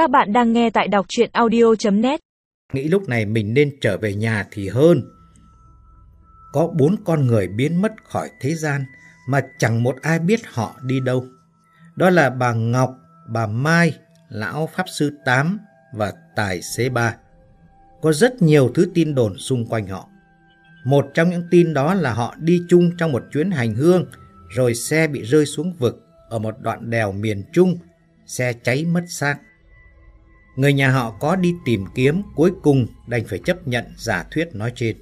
Các bạn đang nghe tại đọc chuyện audio.net Nghĩ lúc này mình nên trở về nhà thì hơn. Có bốn con người biến mất khỏi thế gian mà chẳng một ai biết họ đi đâu. Đó là bà Ngọc, bà Mai, Lão Pháp Sư Tám và Tài Xế Ba. Có rất nhiều thứ tin đồn xung quanh họ. Một trong những tin đó là họ đi chung trong một chuyến hành hương rồi xe bị rơi xuống vực ở một đoạn đèo miền Trung, xe cháy mất xác. Người nhà họ có đi tìm kiếm, cuối cùng đành phải chấp nhận giả thuyết nói trên.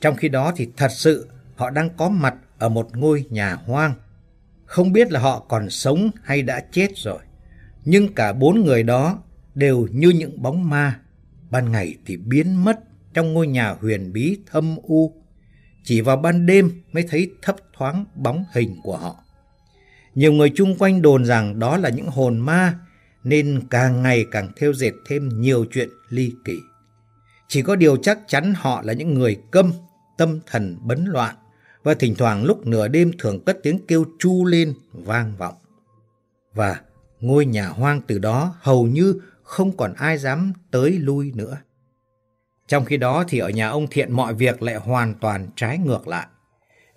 Trong khi đó thì thật sự họ đang có mặt ở một ngôi nhà hoang. Không biết là họ còn sống hay đã chết rồi. Nhưng cả bốn người đó đều như những bóng ma. Ban ngày thì biến mất trong ngôi nhà huyền bí thâm u. Chỉ vào ban đêm mới thấy thấp thoáng bóng hình của họ. Nhiều người chung quanh đồn rằng đó là những hồn ma nên càng ngày càng theo dệt thêm nhiều chuyện ly kỳ. Chỉ có điều chắc chắn họ là những người câm, tâm thần bấn loạn và thỉnh thoảng lúc nửa đêm thường cất tiếng kêu chu lên vang vọng. Và ngôi nhà hoang từ đó hầu như không còn ai dám tới lui nữa. Trong khi đó thì ở nhà ông Thiện mọi việc lại hoàn toàn trái ngược lại.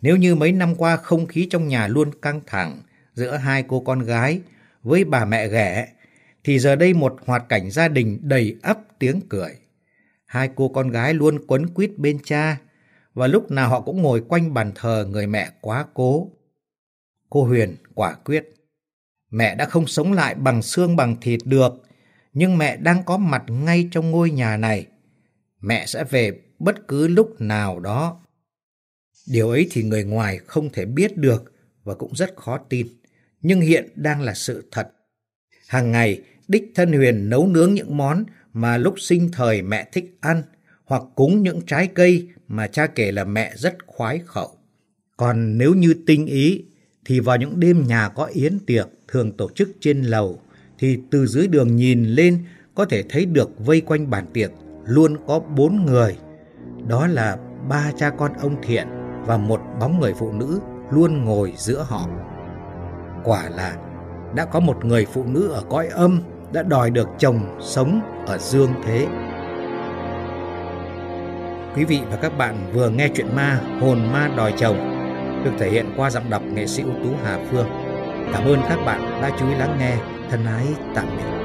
Nếu như mấy năm qua không khí trong nhà luôn căng thẳng giữa hai cô con gái với bà mẹ ghẻ, thì giờ đây một hoạt cảnh gia đình đầy ấp tiếng cười. Hai cô con gái luôn quấn quýt bên cha, và lúc nào họ cũng ngồi quanh bàn thờ người mẹ quá cố. Cô Huyền quả quyết. Mẹ đã không sống lại bằng xương bằng thịt được, nhưng mẹ đang có mặt ngay trong ngôi nhà này. Mẹ sẽ về bất cứ lúc nào đó. Điều ấy thì người ngoài không thể biết được và cũng rất khó tin, nhưng hiện đang là sự thật. Hàng ngày, đích thân Huyền nấu nướng những món mà lúc sinh thời mẹ thích ăn, hoặc cúng những trái cây mà cha kể là mẹ rất khoái khẩu. Còn nếu như tinh ý, thì vào những đêm nhà có yến tiệc thường tổ chức trên lầu, thì từ dưới đường nhìn lên có thể thấy được vây quanh bàn tiệc luôn có bốn người. Đó là ba cha con ông Thiện và một bóng người phụ nữ luôn ngồi giữa họ. Quả là đã có một người phụ nữ ở cõi âm đã đòi được chồng sống ở dương thế. Quý vị và các bạn vừa nghe chuyện ma, Hồn ma đòi chồng, được thể hiện qua giọng đọc nghệ sĩ ưu tú Hà Phương. Cảm ơn các bạn đã chú ý lắng nghe. Thân ái tạm biệt.